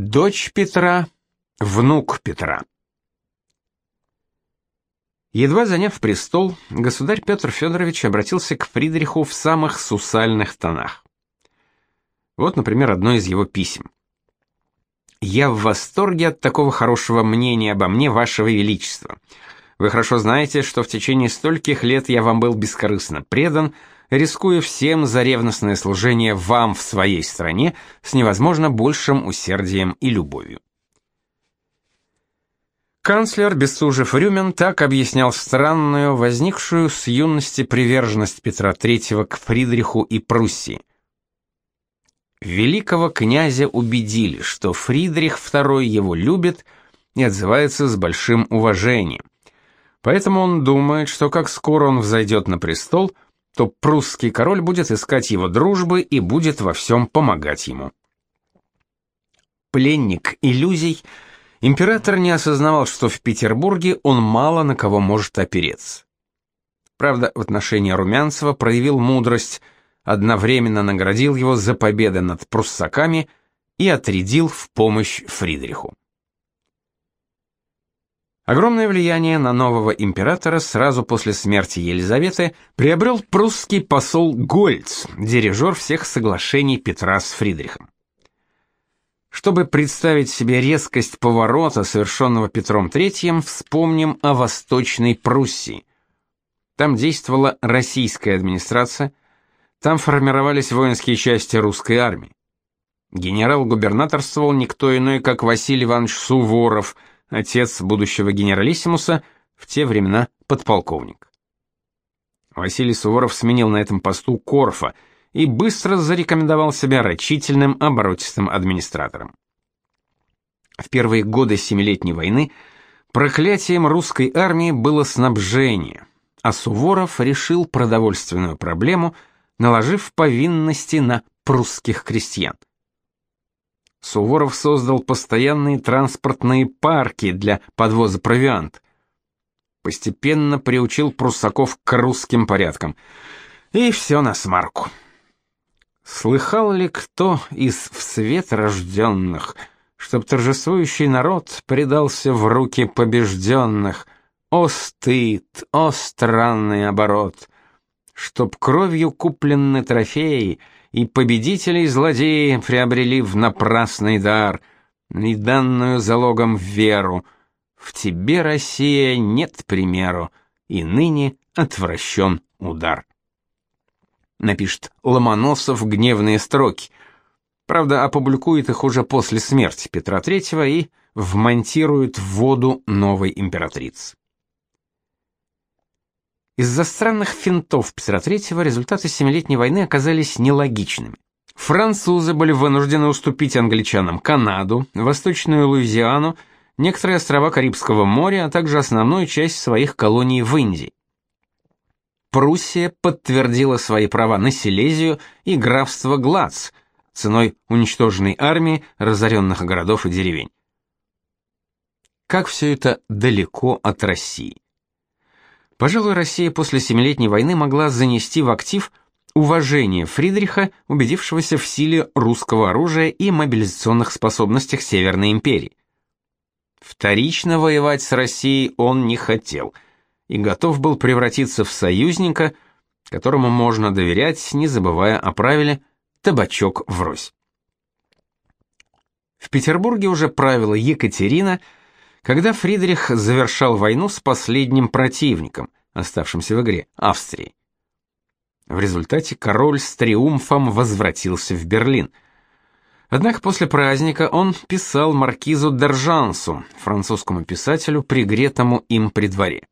Дочь Петра, внук Петра. Едва заняв престол, государь Петр Федорович обратился к Фридриху в самых сусальных тонах. Вот, например, одно из его писем. «Я в восторге от такого хорошего мнения обо мне, вашего величества. Вы хорошо знаете, что в течение стольких лет я вам был бескорыстно предан, рискуя всем за ревностное служение вам в своей стране с невозможно большим усердием и любовью. Канцлер Бессужев-Рюмин так объяснял странную, возникшую с юности приверженность Петра III к Фридриху и Пруссии. Великого князя убедили, что Фридрих II его любит и отзывается с большим уважением. Поэтому он думает, что как скоро он взойдет на престол – то прусский король будет искать его дружбы и будет во всем помогать ему. Пленник иллюзий, император не осознавал, что в Петербурге он мало на кого может опереться. Правда, в отношении Румянцева проявил мудрость, одновременно наградил его за победы над пруссаками и отрядил в помощь Фридриху. Огромное влияние на нового императора сразу после смерти Елизаветы приобрел прусский посол Гольц, дирижер всех соглашений Петра с Фридрихом. Чтобы представить себе резкость поворота, совершенного Петром III, вспомним о Восточной Пруссии. Там действовала российская администрация, там формировались воинские части русской армии. Генерал-губернаторствовал никто иной, как Василий Иванович Суворов – отец будущего генералиссимуса, в те времена подполковник. Василий Суворов сменил на этом посту Корфа и быстро зарекомендовал себя рачительным, оборотистым администратором. В первые годы Семилетней войны проклятием русской армии было снабжение, а Суворов решил продовольственную проблему, наложив повинности на прусских крестьян. Суворов создал постоянные транспортные парки для подвоза провианта. Постепенно приучил пруссаков к русским порядкам. И все на смарку. Слыхал ли кто из в свет рожденных, чтоб торжествующий народ предался в руки побежденных? О стыд, о странный оборот! Чтоб кровью куплены трофеи — и победителей злодеи приобрели в напрасный дар, и данную залогом веру. В тебе, Россия, нет примеру, и ныне отвращен удар. Напишет Ломоносов гневные строки. Правда, опубликует их уже после смерти Петра III и вмонтирует в воду новой императрицы. Из-за странных финтов Петра III результаты Семилетней войны оказались нелогичными. Французы были вынуждены уступить англичанам Канаду, Восточную Луизиану, некоторые острова Карибского моря, а также основную часть своих колоний в Индии. Пруссия подтвердила свои права на Силезию и графство Глац ценой уничтоженной армии, разоренных городов и деревень. Как все это далеко от России. Пожалуй, Россия после Семилетней войны могла занести в актив уважение Фридриха, убедившегося в силе русского оружия и мобилизационных способностях Северной империи. Вторично воевать с Россией он не хотел и готов был превратиться в союзника, которому можно доверять, не забывая о правиле «табачок врозь». В Петербурге уже правила Екатерина – когда Фридрих завершал войну с последним противником, оставшимся в игре, Австрией. В результате король с триумфом возвратился в Берлин. Однако после праздника он писал маркизу Держансу, французскому писателю, пригретому им при дворе.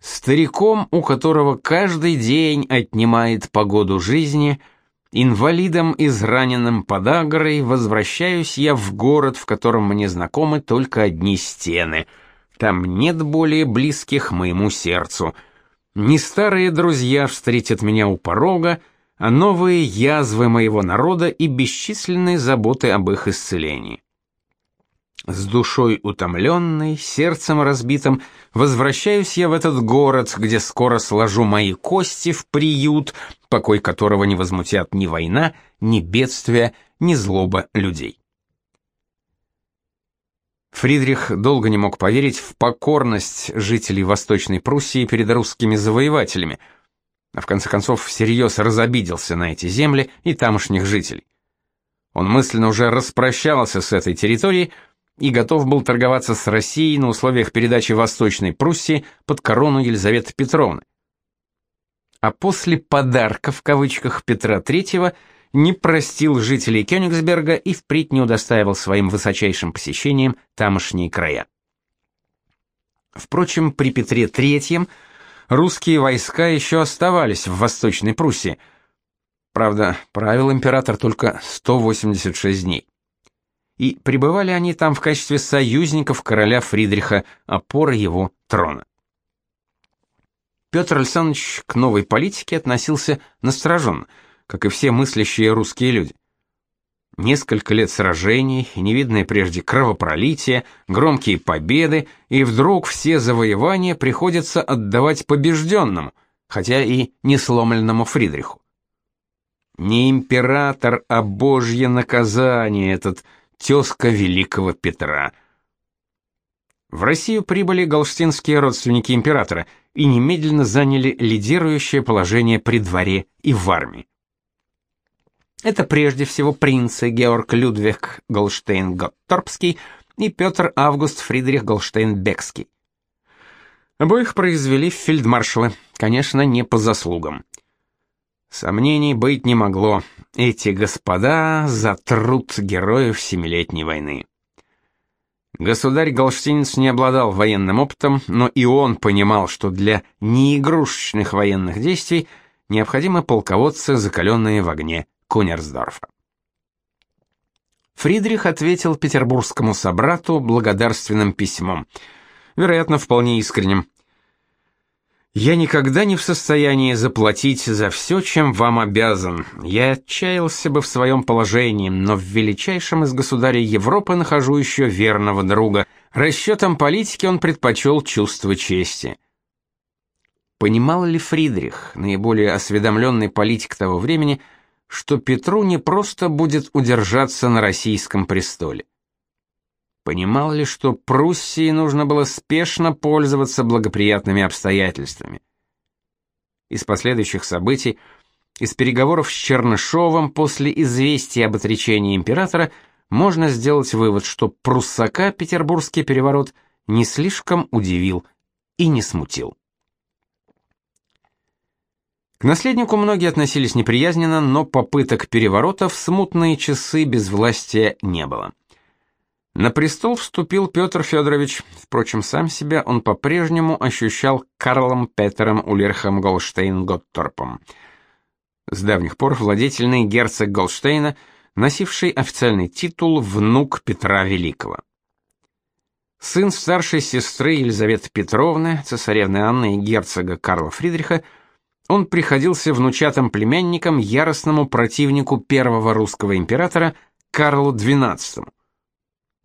Стариком, у которого каждый день отнимает погоду жизни – Инвалидом, израненным подагрой, возвращаюсь я в город, в котором мне знакомы только одни стены. Там нет более близких моему сердцу. Не старые друзья встретят меня у порога, а новые язвы моего народа и бесчисленные заботы об их исцелении. С душой утомленной, сердцем разбитым, возвращаюсь я в этот город, где скоро сложу мои кости в приют, покой которого не возмутят ни война, ни бедствия, ни злоба людей. Фридрих долго не мог поверить в покорность жителей Восточной Пруссии перед русскими завоевателями, а в конце концов всерьез разобиделся на эти земли и тамошних жителей. Он мысленно уже распрощался с этой территорией, и готов был торговаться с Россией на условиях передачи Восточной Пруссии под корону Елизаветы Петровны. А после «подарка» в кавычках Петра III не простил жителей Кёнигсберга и впредь не удостаивал своим высочайшим посещением тамошние края. Впрочем, при Петре III русские войска еще оставались в Восточной Пруссии. Правда, правил император только 186 дней и пребывали они там в качестве союзников короля Фридриха, опоры его трона. Петр Александрович к новой политике относился настороженно, как и все мыслящие русские люди. Несколько лет сражений, невидное прежде кровопролитие, громкие победы, и вдруг все завоевания приходится отдавать побежденному, хотя и не сломленному Фридриху. Не император, а божье наказание этот – тезка великого Петра. В Россию прибыли галштинские родственники императора и немедленно заняли лидирующее положение при дворе и в армии. Это прежде всего принцы Георг Людвиг Голштейн-Готторпский и Петр Август Фридрих Голштейн-Бекский. Обоих произвели фельдмаршалы, конечно, не по заслугам. Сомнений быть не могло. Эти господа затрут героев Семилетней войны. Государь Галштинец не обладал военным опытом, но и он понимал, что для неигрушечных военных действий необходимы полководцы, закаленные в огне Кунерсдорфа. Фридрих ответил петербургскому собрату благодарственным письмом, вероятно, вполне искренним. Я никогда не в состоянии заплатить за все, чем вам обязан. Я отчаялся бы в своем положении, но в величайшем из государей Европы нахожу еще верного друга. Расчетом политики он предпочел чувство чести. Понимал ли Фридрих, наиболее осведомленный политик того времени, что Петру не просто будет удержаться на российском престоле? Понимал ли, что Пруссии нужно было спешно пользоваться благоприятными обстоятельствами? Из последующих событий, из переговоров с Чернышовым после известия об отречении императора, можно сделать вывод, что пруссака петербургский переворот не слишком удивил и не смутил. К наследнику многие относились неприязненно, но попыток переворота в смутные часы безвластия не было. На престол вступил Петр Федорович, впрочем, сам себя он по-прежнему ощущал Карлом Петером Улерхом Голштейн-Готторпом. С давних пор владетельный герцог Голштейна, носивший официальный титул внук Петра Великого. Сын старшей сестры Елизаветы Петровны, цесаревны Анны и герцога Карла Фридриха, он приходился внучатым племянником яростному противнику первого русского императора Карлу XII.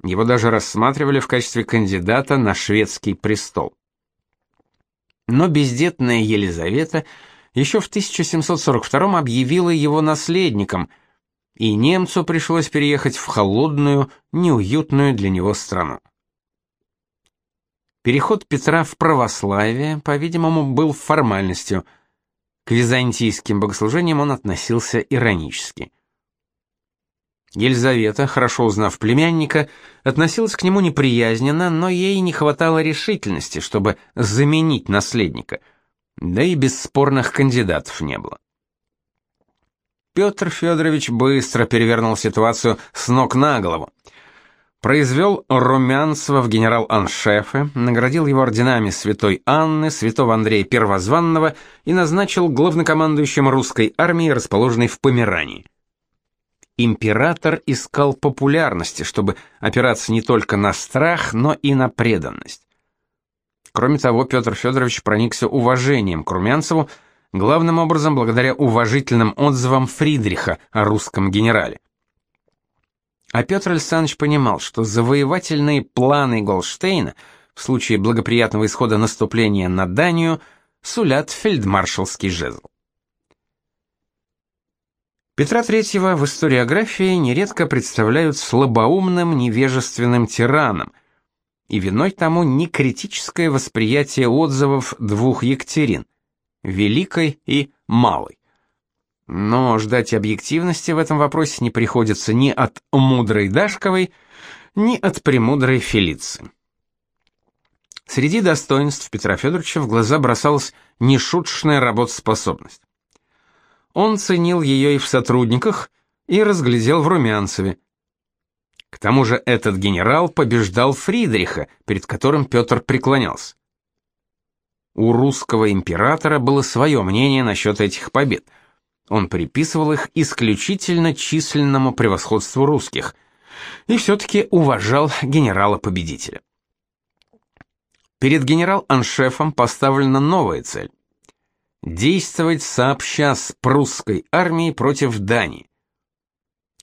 Его даже рассматривали в качестве кандидата на шведский престол. Но бездетная Елизавета еще в 1742 объявила его наследником, и немцу пришлось переехать в холодную, неуютную для него страну. Переход Петра в православие, по-видимому, был формальностью. К византийским богослужениям он относился иронически. Елизавета, хорошо узнав племянника, относилась к нему неприязненно, но ей не хватало решительности, чтобы заменить наследника. Да и бесспорных кандидатов не было. Петр Федорович быстро перевернул ситуацию с ног на голову. Произвел Румянцева в генерал-аншефы, наградил его орденами Святой Анны, Святого Андрея Первозванного и назначил главнокомандующим русской армии, расположенной в Померании император искал популярности, чтобы опираться не только на страх, но и на преданность. Кроме того, Петр Федорович проникся уважением к Румянцеву, главным образом благодаря уважительным отзывам Фридриха о русском генерале. А Петр Александрович понимал, что завоевательные планы Голштейна в случае благоприятного исхода наступления на Данию сулят фельдмаршалский жезл. Петра III в историографии нередко представляют слабоумным, невежественным тираном, и виной тому не критическое восприятие отзывов двух Екатерин, Великой и Малой. Но ждать объективности в этом вопросе не приходится ни от мудрой Дашковой, ни от премудрой Фелиции. Среди достоинств Петра Федоровича в глаза бросалась нешуточная работоспособность. Он ценил ее и в сотрудниках, и разглядел в Румянцеве. К тому же этот генерал побеждал Фридриха, перед которым Петр преклонялся. У русского императора было свое мнение насчет этих побед. Он приписывал их исключительно численному превосходству русских и все-таки уважал генерала-победителя. Перед генерал-аншефом поставлена новая цель действовать сообща с прусской армией против Дании.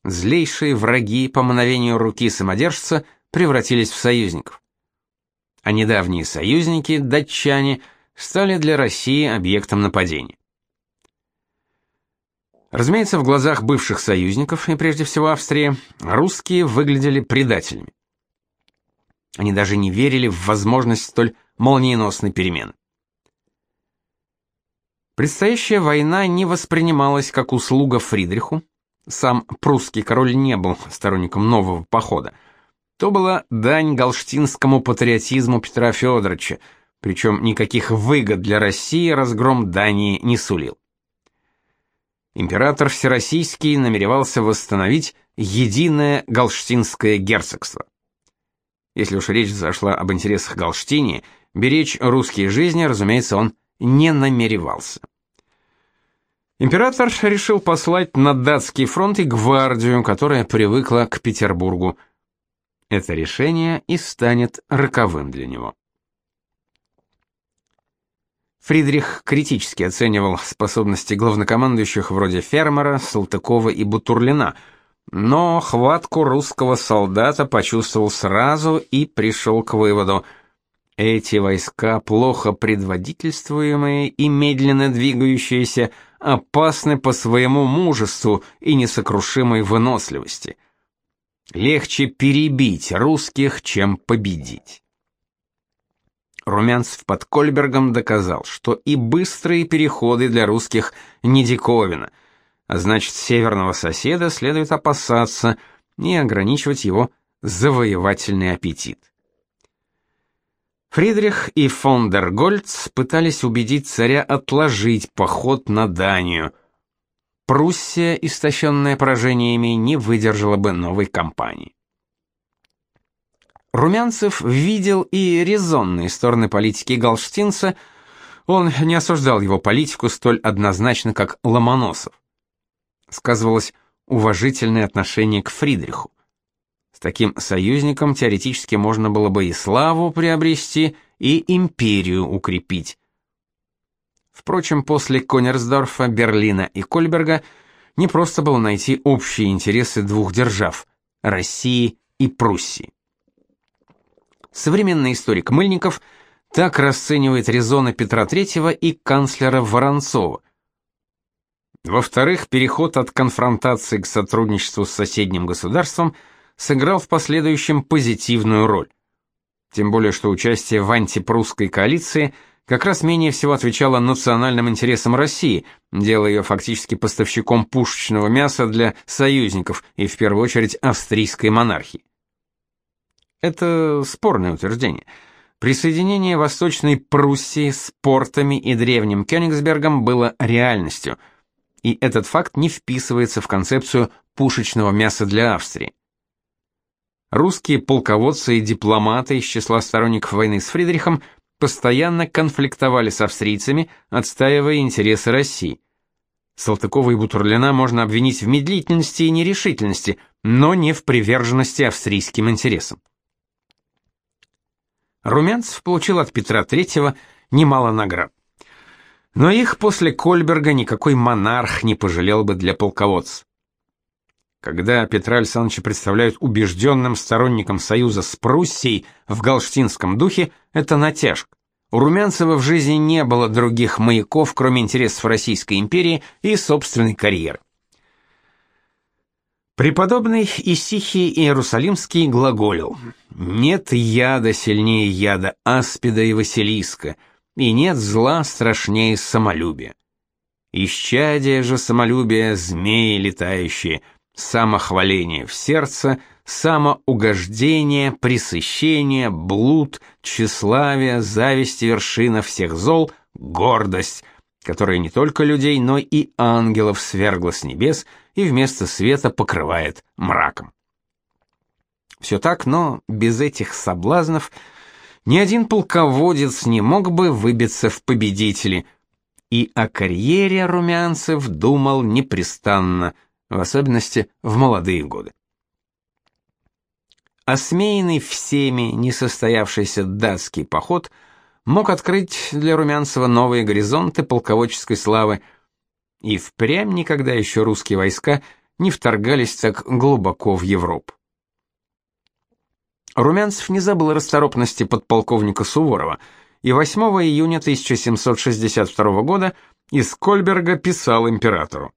Злейшие враги по мановению руки самодержца превратились в союзников. А недавние союзники, датчане, стали для России объектом нападения. Разумеется, в глазах бывших союзников, и прежде всего Австрии, русские выглядели предателями. Они даже не верили в возможность столь молниеносной перемены. Предстоящая война не воспринималась как услуга Фридриху. Сам прусский король не был сторонником нового похода. То была дань галштинскому патриотизму Петра Федоровича, причем никаких выгод для России разгром Дании не сулил. Император Всероссийский намеревался восстановить единое галштинское герцогство. Если уж речь зашла об интересах Галштинии, беречь русские жизни, разумеется, он не намеревался. Император решил послать на датский фронт и гвардию, которая привыкла к Петербургу. Это решение и станет роковым для него. Фридрих критически оценивал способности главнокомандующих вроде Фермера, Салтыкова и Бутурлина, но хватку русского солдата почувствовал сразу и пришел к выводу – эти войска, плохо предводительствуемые и медленно двигающиеся, опасны по своему мужеству и несокрушимой выносливости. Легче перебить русских, чем победить. Румянцев под Кольбергом доказал, что и быстрые переходы для русских не диковина, а значит, северного соседа следует опасаться и ограничивать его завоевательный аппетит. Фридрих и фон дер Гольц пытались убедить царя отложить поход на Данию. Пруссия, истощенная поражениями, не выдержала бы новой кампании. Румянцев видел и резонные стороны политики Галштинца, он не осуждал его политику столь однозначно, как Ломоносов. Сказывалось уважительное отношение к Фридриху таким союзником теоретически можно было бы и славу приобрести, и империю укрепить. Впрочем, после Конерсдорфа, Берлина и Кольберга не просто было найти общие интересы двух держав – России и Пруссии. Современный историк Мыльников так расценивает резоны Петра III и канцлера Воронцова. Во-вторых, переход от конфронтации к сотрудничеству с соседним государством – сыграл в последующем позитивную роль. Тем более, что участие в антипрусской коалиции как раз менее всего отвечало национальным интересам России, делая ее фактически поставщиком пушечного мяса для союзников и в первую очередь австрийской монархии. Это спорное утверждение. Присоединение Восточной Пруссии с портами и древним Кёнигсбергом было реальностью, и этот факт не вписывается в концепцию пушечного мяса для Австрии. Русские полководцы и дипломаты из числа сторонников войны с Фридрихом постоянно конфликтовали с австрийцами, отстаивая интересы России. Салтыкова и Бутурлина можно обвинить в медлительности и нерешительности, но не в приверженности австрийским интересам. Румянцев получил от Петра III немало наград. Но их после Кольберга никакой монарх не пожалел бы для полководца. Когда Петра Александровича представляют убежденным сторонником союза с Пруссией в галштинском духе, это натяжка. У Румянцева в жизни не было других маяков, кроме интересов Российской империи и собственной карьеры. Преподобный Исихий Иерусалимский глаголил «Нет яда сильнее яда аспида и василиска, и нет зла страшнее самолюбия. Исчадие же самолюбия змеи летающие, самохваление в сердце, самоугождение, пресыщение, блуд, тщеславие, зависть вершина всех зол, гордость, которая не только людей, но и ангелов свергла с небес и вместо света покрывает мраком. Все так, но без этих соблазнов ни один полководец не мог бы выбиться в победители, и о карьере румянцев думал непрестанно, в особенности в молодые годы. Осмеянный всеми несостоявшийся датский поход мог открыть для Румянцева новые горизонты полководческой славы, и впрямь никогда еще русские войска не вторгались так глубоко в Европу. Румянцев не забыл расторопности подполковника Суворова, и 8 июня 1762 года из Кольберга писал императору.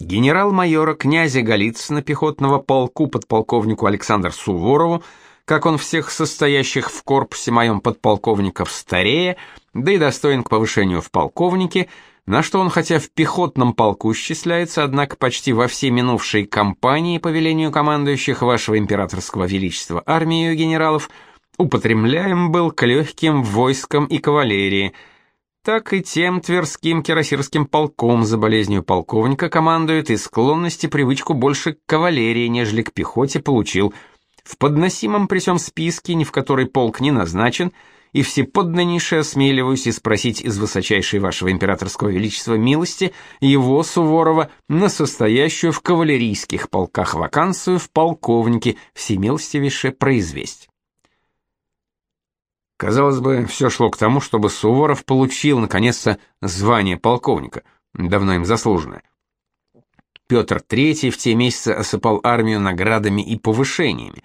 Генерал-майора князя Голицына пехотного полку подполковнику Александру Суворову, как он всех состоящих в корпусе моем подполковников старее, да и достоин к повышению в полковнике, на что он хотя в пехотном полку счисляется, однако почти во все минувшие кампании по велению командующих вашего императорского величества армию генералов употребляем был к легким войскам и кавалерии – так и тем Тверским кирасирским полком за болезнью полковника командует и склонности привычку больше к кавалерии, нежели к пехоте получил. В подносимом при всем списке, ни в который полк не назначен, и всеподданнейше осмеливаюсь и спросить из высочайшей вашего императорского величества милости его, Суворова, на состоящую в кавалерийских полках вакансию в полковнике всемилостивейше произвесть. Казалось бы, все шло к тому, чтобы Суворов получил наконец-то звание полковника, давно им заслуженное. Петр III в те месяцы осыпал армию наградами и повышениями.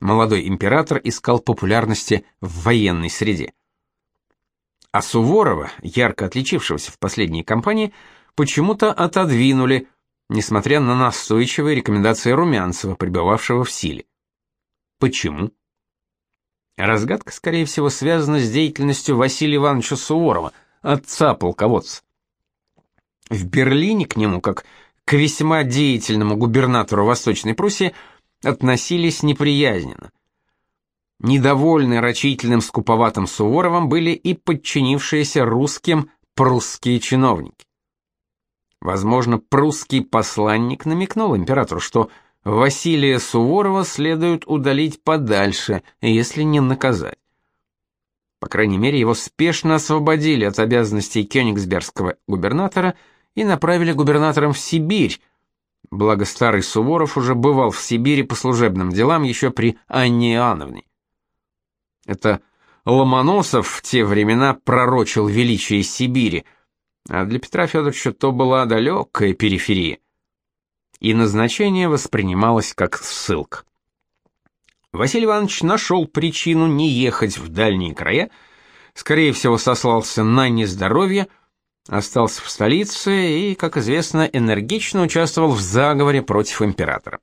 Молодой император искал популярности в военной среде. А Суворова, ярко отличившегося в последней кампании, почему-то отодвинули, несмотря на настойчивые рекомендации Румянцева, пребывавшего в силе. Почему? Разгадка, скорее всего, связана с деятельностью Василия Ивановича Суворова, отца полководца. В Берлине к нему, как к весьма деятельному губернатору Восточной Пруссии, относились неприязненно. Недовольны рачительным скуповатым Суворовым были и подчинившиеся русским прусские чиновники. Возможно, прусский посланник намекнул императору, что Василия Суворова следует удалить подальше, если не наказать. По крайней мере, его спешно освободили от обязанностей кёнигсбергского губернатора и направили губернатором в Сибирь. Благо старый Суворов уже бывал в Сибири по служебным делам еще при Анне Иоанновне. Это Ломоносов в те времена пророчил величие Сибири, а для Петра Федоровича то была далекая периферия и назначение воспринималось как ссылка. Василий Иванович нашел причину не ехать в дальние края, скорее всего, сослался на нездоровье, остался в столице и, как известно, энергично участвовал в заговоре против императора.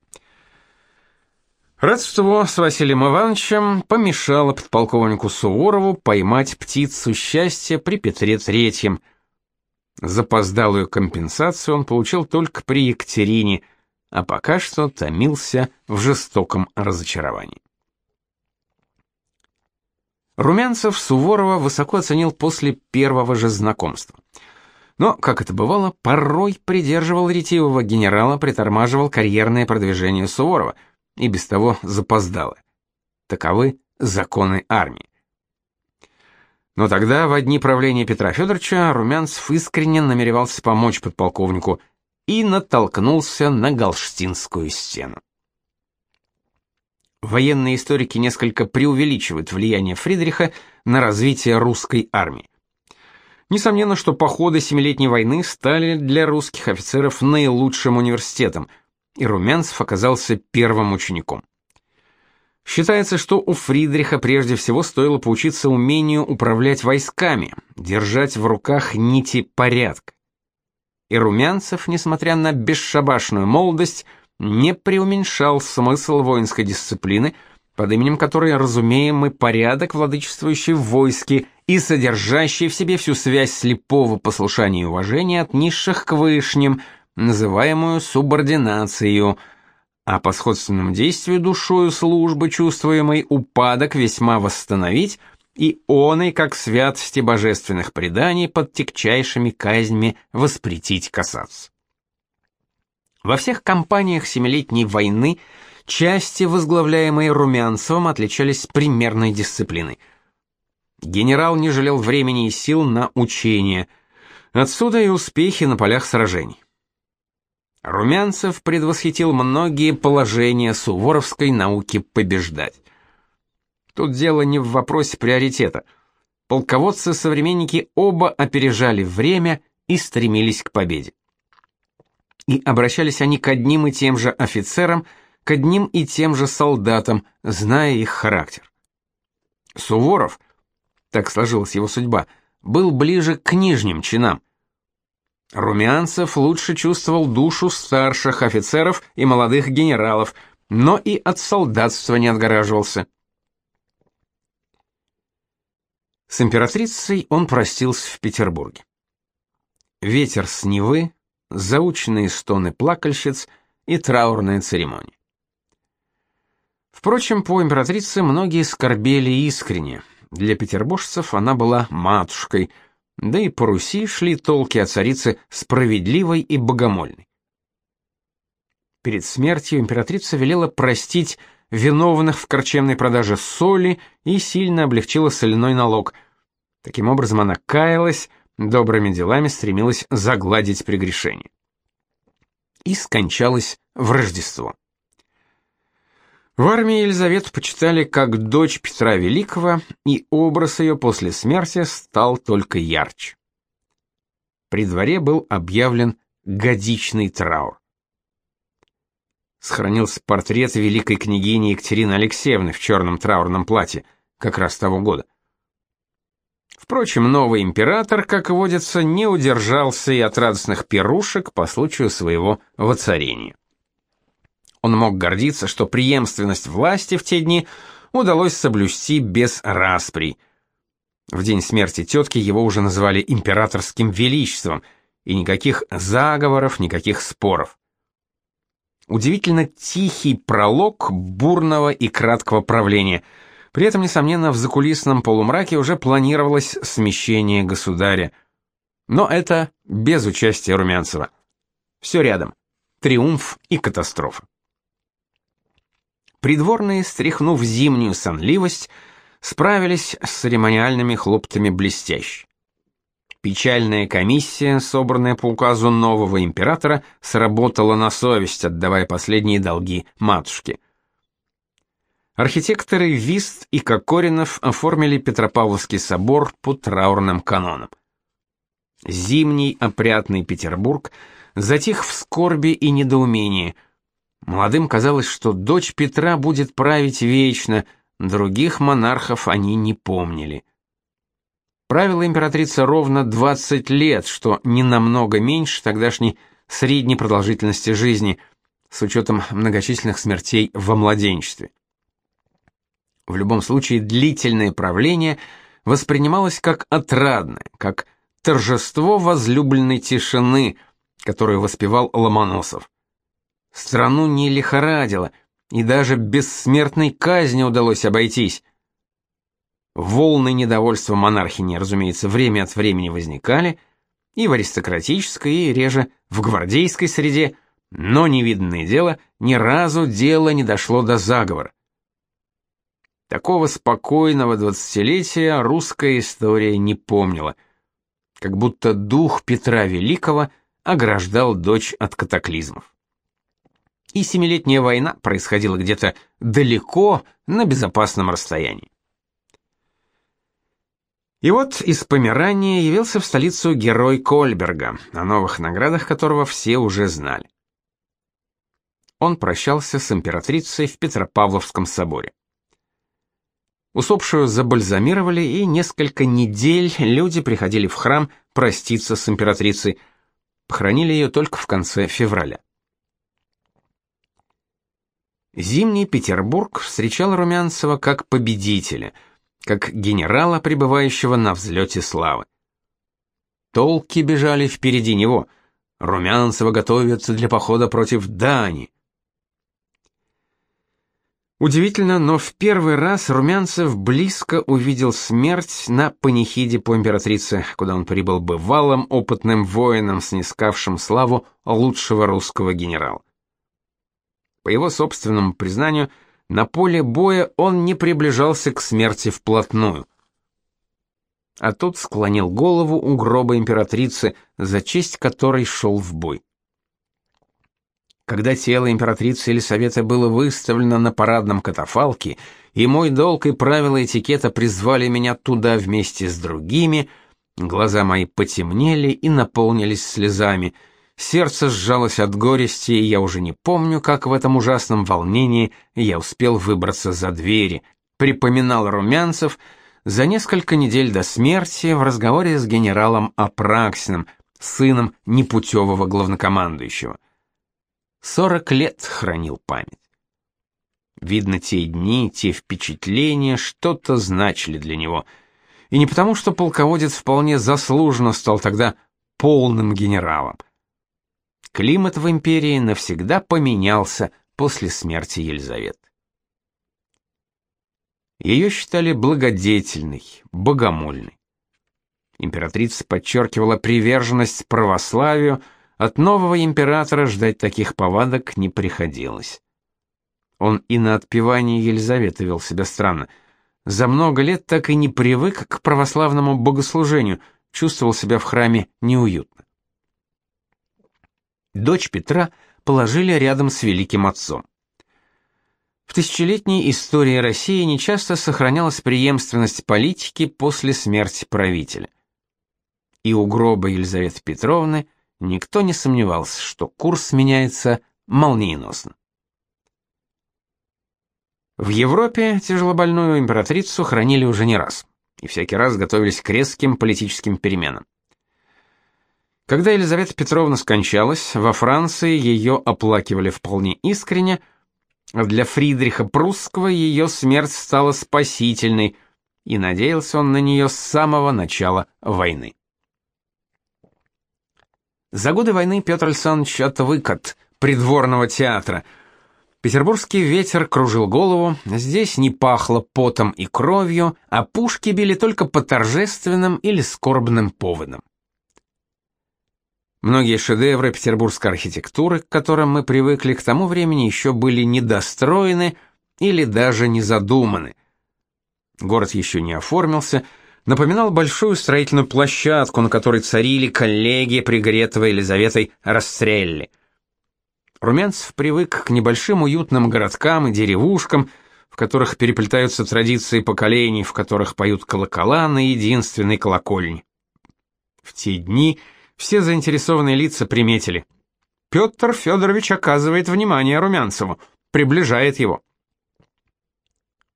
Родство с Василием Ивановичем помешало подполковнику Суворову поймать птицу счастья при Петре Третьем – Запоздалую компенсацию он получил только при Екатерине, а пока что томился в жестоком разочаровании. Румянцев Суворова высоко оценил после первого же знакомства. Но, как это бывало, порой придерживал ретивого генерала, притормаживал карьерное продвижение Суворова, и без того запоздало. Таковы законы армии. Но тогда, в дни правления Петра Федоровича, Румянцев искренне намеревался помочь подполковнику и натолкнулся на Галштинскую стену. Военные историки несколько преувеличивают влияние Фридриха на развитие русской армии. Несомненно, что походы Семилетней войны стали для русских офицеров наилучшим университетом, и Румянцев оказался первым учеником. Считается, что у Фридриха прежде всего стоило поучиться умению управлять войсками, держать в руках нити порядка. И Румянцев, несмотря на бесшабашную молодость, не преуменьшал смысл воинской дисциплины, под именем которой разумеем мы порядок, владычествующий в войске и содержащий в себе всю связь слепого послушания и уважения от низших к высшим, называемую субординацией, а по сходственному действию душою службы чувствуемой упадок весьма восстановить и оной, как святости божественных преданий, под тягчайшими казнями воспретить касаться. Во всех кампаниях Семилетней войны части, возглавляемые Румянцевым, отличались примерной дисциплиной – Генерал не жалел времени и сил на учения. Отсюда и успехи на полях сражений. Румянцев предвосхитил многие положения суворовской науки побеждать. Тут дело не в вопросе приоритета. Полководцы-современники оба опережали время и стремились к победе. И обращались они к одним и тем же офицерам, к одним и тем же солдатам, зная их характер. Суворов – так сложилась его судьба, был ближе к нижним чинам. Румянцев лучше чувствовал душу старших офицеров и молодых генералов, но и от солдатства не отгораживался. С императрицей он простился в Петербурге. Ветер с Невы, заученные стоны плакальщиц и траурная церемония. Впрочем, по императрице многие скорбели искренне, для петербуржцев она была матушкой, да и по Руси шли толки о царице справедливой и богомольной. Перед смертью императрица велела простить виновных в корчемной продаже соли и сильно облегчила соляной налог. Таким образом она каялась, добрыми делами стремилась загладить прегрешение. И скончалась в Рождество. В армии Елизавету почитали как дочь Петра Великого, и образ ее после смерти стал только ярче. При дворе был объявлен годичный траур. Сохранился портрет великой княгини Екатерины Алексеевны в черном траурном платье, как раз того года. Впрочем, новый император, как водится, не удержался и от радостных пирушек по случаю своего воцарения. Он мог гордиться, что преемственность власти в те дни удалось соблюсти без расприй. В день смерти тетки его уже называли императорским величеством, и никаких заговоров, никаких споров. Удивительно тихий пролог бурного и краткого правления. При этом, несомненно, в закулисном полумраке уже планировалось смещение государя. Но это без участия Румянцева. Все рядом. Триумф и катастрофа. Придворные, стряхнув зимнюю сонливость, справились с церемониальными хлоптами блестяще. Печальная комиссия, собранная по указу нового императора, сработала на совесть, отдавая последние долги матушке. Архитекторы Вист и Кокоринов оформили Петропавловский собор по траурным канонам. Зимний опрятный Петербург затих в скорби и недоумении – Молодым казалось, что дочь Петра будет править вечно, других монархов они не помнили. Правила императрица ровно 20 лет, что не намного меньше тогдашней средней продолжительности жизни, с учетом многочисленных смертей во младенчестве. В любом случае длительное правление воспринималось как отрадное, как торжество возлюбленной тишины, которую воспевал Ломоносов. Страну не лихорадило, и даже без смертной казни удалось обойтись. Волны недовольства монархини, разумеется, время от времени возникали, и в аристократической, и реже в гвардейской среде, но невиданное дело, ни разу дело не дошло до заговора. Такого спокойного двадцатилетия русская история не помнила, как будто дух Петра Великого ограждал дочь от катаклизмов и Семилетняя война происходила где-то далеко, на безопасном расстоянии. И вот из Померании явился в столицу герой Кольберга, о новых наградах которого все уже знали. он прощался с императрицей в Петропавловском соборе. Усопшую забальзамировали, и несколько недель люди приходили в храм проститься с императрицей. Похоронили ее только в конце февраля. Зимний Петербург встречал Румянцева как победителя, как генерала, пребывающего на взлете славы. Толки бежали впереди него. Румянцева готовятся для похода против Дани. Удивительно, но в первый раз Румянцев близко увидел смерть на панихиде по императрице, куда он прибыл бывалым опытным воином, снискавшим славу лучшего русского генерала. По его собственному признанию, на поле боя он не приближался к смерти вплотную. А тут склонил голову у гроба императрицы, за честь которой шел в бой. Когда тело императрицы Елисаветы было выставлено на парадном катафалке, и мой долг и правила этикета призвали меня туда вместе с другими, глаза мои потемнели и наполнились слезами. Сердце сжалось от горести, и я уже не помню, как в этом ужасном волнении я успел выбраться за двери. Припоминал Румянцев за несколько недель до смерти в разговоре с генералом Апраксиным, сыном непутевого главнокомандующего. Сорок лет хранил память. Видно, те дни, те впечатления что-то значили для него. И не потому, что полководец вполне заслуженно стал тогда полным генералом. Климат в империи навсегда поменялся после смерти Елизаветы. Ее считали благодетельной, богомольной. Императрица подчеркивала приверженность православию, от нового императора ждать таких повадок не приходилось. Он и на отпевании Елизаветы вел себя странно. За много лет так и не привык к православному богослужению, чувствовал себя в храме неуютно. Дочь Петра положили рядом с великим отцом. В тысячелетней истории России нечасто сохранялась преемственность политики после смерти правителя. И у гроба Елизаветы Петровны – Никто не сомневался, что курс меняется молниеносно. В Европе тяжелобольную императрицу хранили уже не раз, и всякий раз готовились к резким политическим переменам. Когда Елизавета Петровна скончалась, во Франции ее оплакивали вполне искренне, а для Фридриха Прусского ее смерть стала спасительной, и надеялся он на нее с самого начала войны. За годы войны Петр Александрович отвык от придворного театра. Петербургский ветер кружил голову, здесь не пахло потом и кровью, а пушки били только по торжественным или скорбным поводам. Многие шедевры петербургской архитектуры, к которым мы привыкли к тому времени, еще были недостроены или даже не задуманы. Город еще не оформился, напоминал большую строительную площадку, на которой царили коллеги, пригретого Елизаветой Расстрелли. Румянцев привык к небольшим уютным городкам и деревушкам, в которых переплетаются традиции поколений, в которых поют колокола на единственной колокольне. В те дни все заинтересованные лица приметили. Петр Федорович оказывает внимание Румянцеву, приближает его.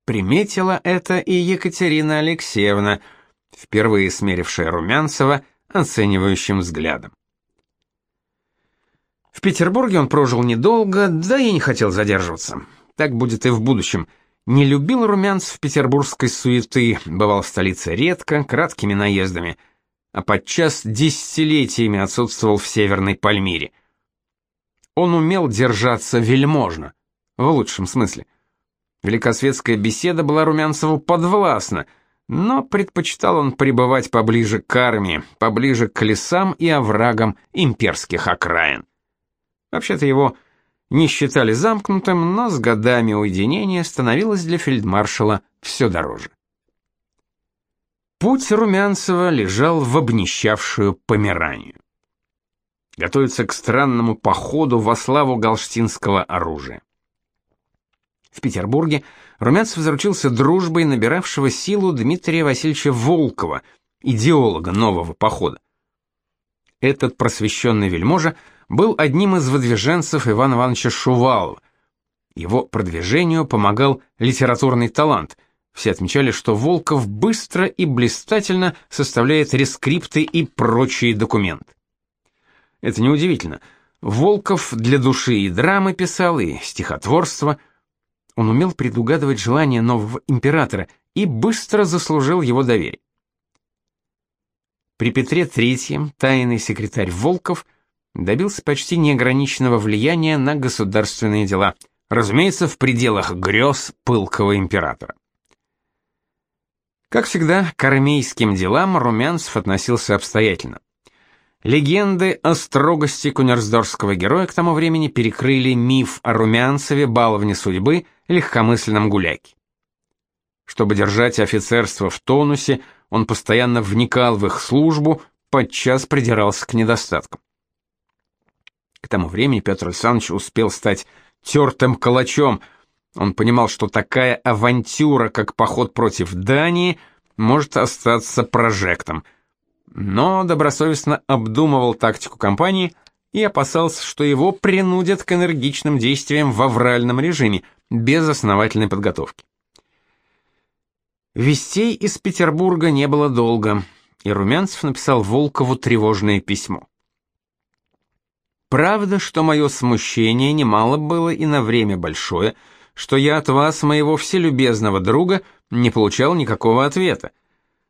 Приметила это и Екатерина Алексеевна – впервые смерившая Румянцева оценивающим взглядом. В Петербурге он прожил недолго, да и не хотел задерживаться. Так будет и в будущем. Не любил Румянцев петербургской суеты, бывал в столице редко, краткими наездами, а подчас десятилетиями отсутствовал в Северной Пальмире. Он умел держаться вельможно, в лучшем смысле. Великосветская беседа была Румянцеву подвластна — но предпочитал он пребывать поближе к армии, поближе к лесам и оврагам имперских окраин. Вообще-то его не считали замкнутым, но с годами уединение становилось для фельдмаршала все дороже. Путь Румянцева лежал в обнищавшую Померанию. Готовится к странному походу во славу галштинского оружия. В Петербурге Румянцев заручился дружбой набиравшего силу Дмитрия Васильевича Волкова, идеолога нового похода. Этот просвещенный вельможа был одним из выдвиженцев Ивана Ивановича Шувалова. Его продвижению помогал литературный талант. Все отмечали, что Волков быстро и блистательно составляет рескрипты и прочие документы. Это неудивительно. Волков для души и драмы писал, и стихотворство. Он умел предугадывать желания нового императора и быстро заслужил его доверие. При Петре III тайный секретарь Волков добился почти неограниченного влияния на государственные дела, разумеется, в пределах грез пылкого императора. Как всегда, к армейским делам Румянцев относился обстоятельно. Легенды о строгости кунерсдорфского героя к тому времени перекрыли миф о Румянцеве, баловне судьбы, легкомысленном гуляке. Чтобы держать офицерство в тонусе, он постоянно вникал в их службу, подчас придирался к недостаткам. К тому времени Петр Александрович успел стать тертым калачом. Он понимал, что такая авантюра, как поход против Дании, может остаться прожектом. Но добросовестно обдумывал тактику кампании и опасался, что его принудят к энергичным действиям в авральном режиме, без основательной подготовки. Вестей из Петербурга не было долго, и Румянцев написал Волкову тревожное письмо. Правда, что мое смущение немало было и на время большое, что я от вас, моего вселюбезного друга, не получал никакого ответа.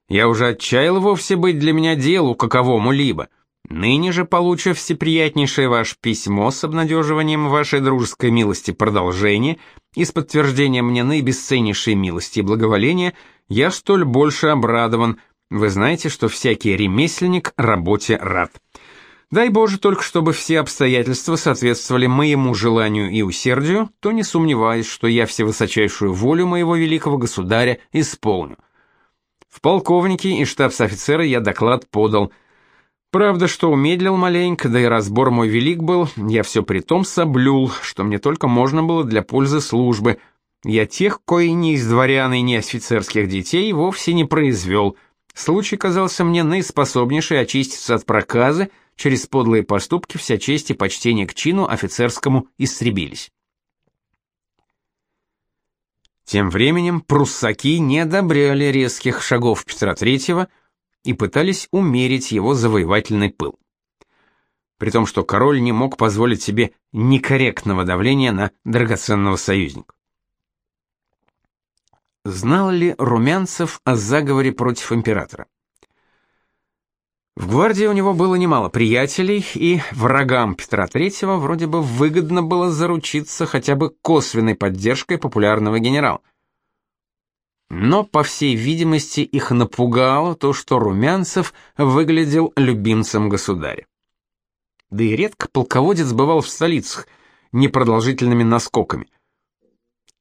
Я уже отчаял вовсе быть для меня делу каковому-либо. Ныне же, получив всеприятнейшее ваше письмо с обнадеживанием вашей дружеской милости продолжение и с подтверждением мне наибесценнейшей милости и благоволения, я столь больше обрадован. Вы знаете, что всякий ремесленник работе рад. Дай Боже только, чтобы все обстоятельства соответствовали моему желанию и усердию, то не сомневаюсь, что я всевысочайшую волю моего великого государя исполню. В полковнике и штабс-офицеры я доклад подал. Правда, что умедлил маленько, да и разбор мой велик был, я все при том соблюл, что мне только можно было для пользы службы — я тех, кои не из дворян и не офицерских детей, вовсе не произвел. Случай казался мне наиспособнейший очиститься от проказы, через подлые поступки вся честь и почтение к чину офицерскому истребились. Тем временем пруссаки не одобряли резких шагов Петра III и пытались умерить его завоевательный пыл. При том, что король не мог позволить себе некорректного давления на драгоценного союзника. Знал ли Румянцев о заговоре против императора? В гвардии у него было немало приятелей, и врагам Петра III вроде бы выгодно было заручиться хотя бы косвенной поддержкой популярного генерала. Но, по всей видимости, их напугало то, что Румянцев выглядел любимцем государя. Да и редко полководец бывал в столицах непродолжительными наскоками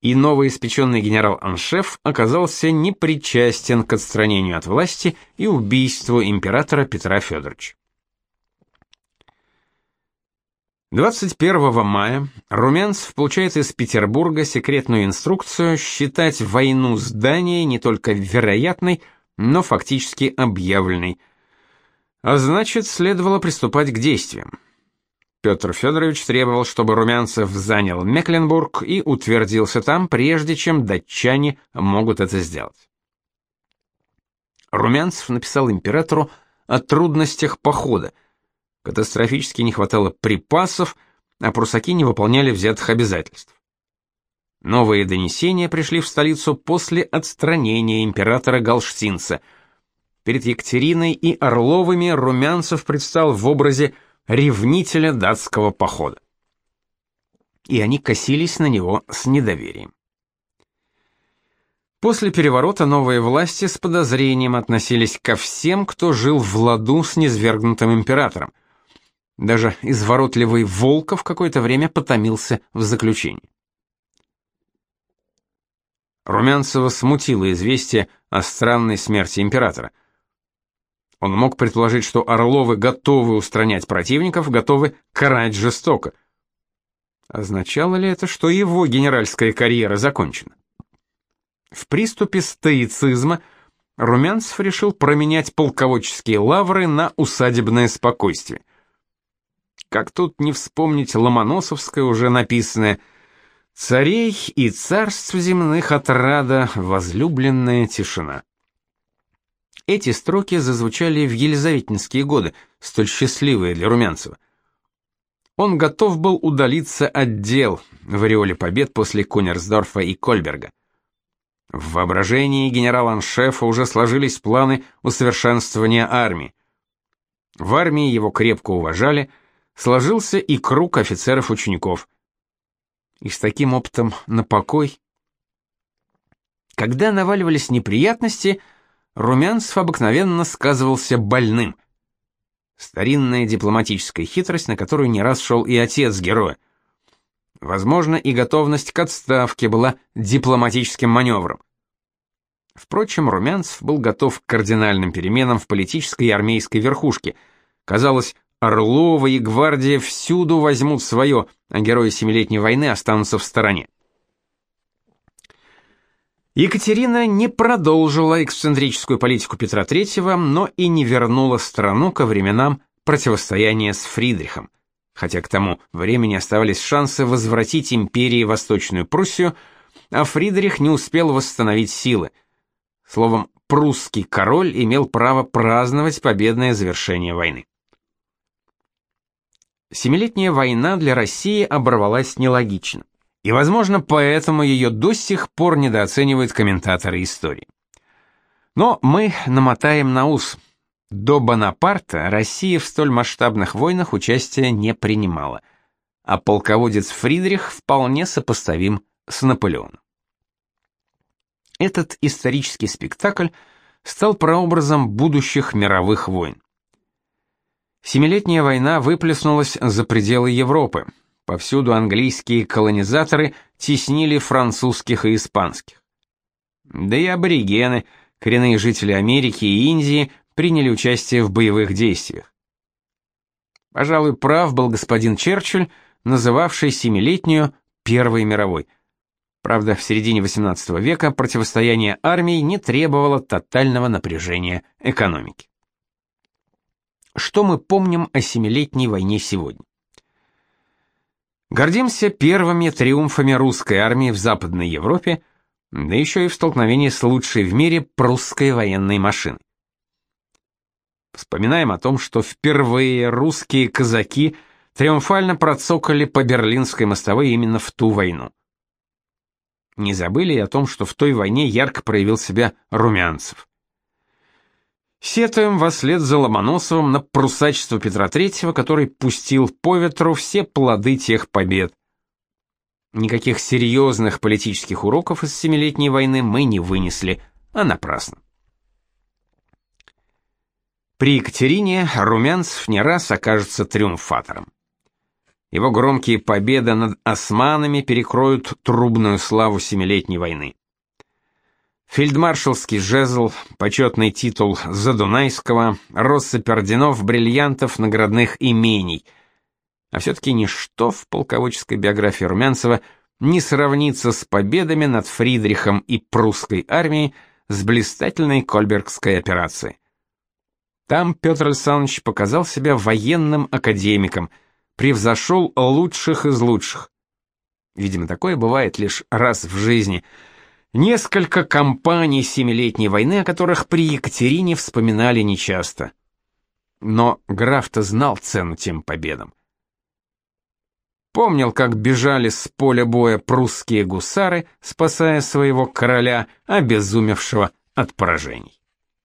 и новоиспеченный генерал-аншеф оказался непричастен к отстранению от власти и убийству императора Петра Федоровича. 21 мая Румянцев получает из Петербурга секретную инструкцию считать войну с Данией не только вероятной, но фактически объявленной. А значит, следовало приступать к действиям. Петр Федорович требовал, чтобы Румянцев занял Мекленбург и утвердился там, прежде чем датчане могут это сделать. Румянцев написал императору о трудностях похода. Катастрофически не хватало припасов, а прусаки не выполняли взятых обязательств. Новые донесения пришли в столицу после отстранения императора Галштинца. Перед Екатериной и Орловыми Румянцев предстал в образе ревнителя датского похода. И они косились на него с недоверием. После переворота новые власти с подозрением относились ко всем, кто жил в ладу с низвергнутым императором. Даже изворотливый Волков какое-то время потомился в заключении. Румянцева смутило известие о странной смерти императора – он мог предположить, что Орловы готовы устранять противников, готовы карать жестоко. Означало ли это, что его генеральская карьера закончена? В приступе стоицизма Румянцев решил променять полководческие лавры на усадебное спокойствие – Как тут не вспомнить Ломоносовское, уже написанное «Царей и царств земных отрада, возлюбленная тишина». Эти строки зазвучали в елизаветинские годы, столь счастливые для Румянцева. Он готов был удалиться от дел в ореоле побед после Кунерсдорфа и Кольберга. В воображении генерала-аншефа уже сложились планы усовершенствования армии. В армии его крепко уважали, сложился и круг офицеров-учеников. И с таким опытом на покой. Когда наваливались неприятности, Румянцев обыкновенно сказывался больным. Старинная дипломатическая хитрость, на которую не раз шел и отец героя. Возможно, и готовность к отставке была дипломатическим маневром. Впрочем, Румянцев был готов к кардинальным переменам в политической и армейской верхушке. Казалось, Орлова и гвардия всюду возьмут свое, а герои Семилетней войны останутся в стороне. Екатерина не продолжила эксцентрическую политику Петра III, но и не вернула страну ко временам противостояния с Фридрихом, хотя к тому времени оставались шансы возвратить империи Восточную Пруссию, а Фридрих не успел восстановить силы. Словом, прусский король имел право праздновать победное завершение войны. Семилетняя война для России оборвалась нелогично. И, возможно, поэтому ее до сих пор недооценивают комментаторы истории. Но мы намотаем на ус. До Бонапарта Россия в столь масштабных войнах участия не принимала, а полководец Фридрих вполне сопоставим с Наполеоном. Этот исторический спектакль стал прообразом будущих мировых войн. Семилетняя война выплеснулась за пределы Европы, Повсюду английские колонизаторы теснили французских и испанских. Да и аборигены, коренные жители Америки и Индии, приняли участие в боевых действиях. Пожалуй, прав был господин Черчилль, называвший Семилетнюю Первой мировой. Правда, в середине XVIII века противостояние армий не требовало тотального напряжения экономики. Что мы помним о Семилетней войне сегодня? Гордимся первыми триумфами русской армии в Западной Европе, да еще и в столкновении с лучшей в мире прусской военной машиной. Вспоминаем о том, что впервые русские казаки триумфально процокали по Берлинской мостовой именно в ту войну. Не забыли и о том, что в той войне ярко проявил себя Румянцев. Сетуем во след за Ломоносовым на прусачество Петра III, который пустил по ветру все плоды тех побед. Никаких серьезных политических уроков из Семилетней войны мы не вынесли, а напрасно. При Екатерине Румянцев не раз окажется триумфатором. Его громкие победы над османами перекроют трубную славу Семилетней войны. Фельдмаршалский жезл, почетный титул Задунайского, россыпь орденов, бриллиантов, наградных имений. А все-таки ничто в полководческой биографии Румянцева не сравнится с победами над Фридрихом и прусской армией с блистательной Кольбергской операцией. Там Петр Александрович показал себя военным академиком, превзошел лучших из лучших. Видимо, такое бывает лишь раз в жизни – Несколько кампаний Семилетней войны, о которых при Екатерине вспоминали нечасто. Но граф-то знал цену тем победам. Помнил, как бежали с поля боя прусские гусары, спасая своего короля, обезумевшего от поражений.